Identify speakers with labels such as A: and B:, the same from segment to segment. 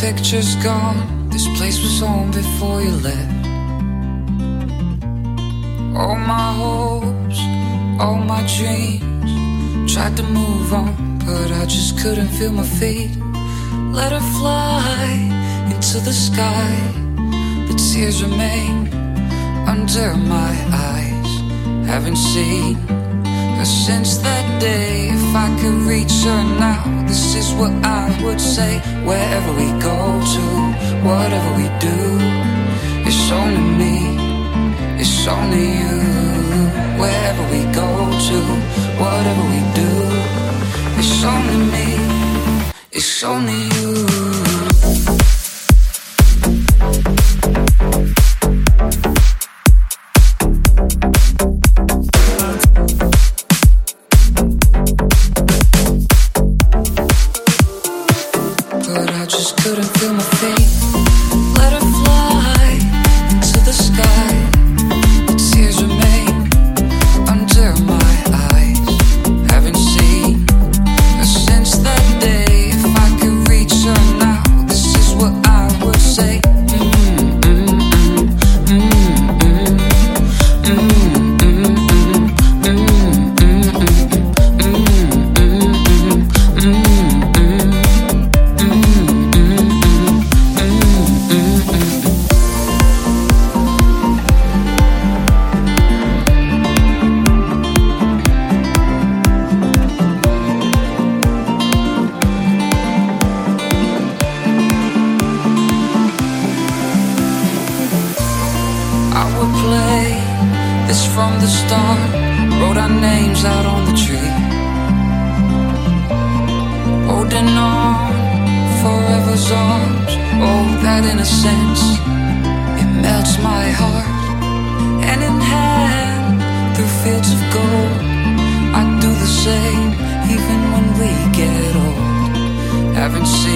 A: picture's gone. This place was home before you left. All my hopes, all my dreams. Tried to move on, but I just couldn't feel my feet. Let her fly into the sky, but tears remain under my eyes. Haven't seen her since that day. If I could reach her now, this is what I would say. Wherever we go to, whatever we do, it's only me, it's only you. Wherever we go to, whatever we do, it's only me, it's only you. I just couldn't feel my feet. Let her fly into the sky. Play this from the start. Wrote our names out on the tree. Holding on, forever's arms. Oh, that innocence, it melts my heart. Hand in hand, through fields of gold. I do the same, even when we get old. Haven't seen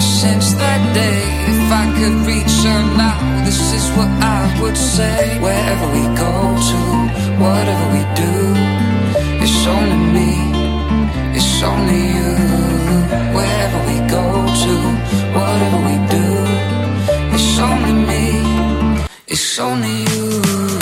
A: since that day. If I could reach her now, this is what I would say. Wherever we go to, whatever we do, it's only me, it's only you. Wherever we go to, whatever we do, it's only me, it's only you.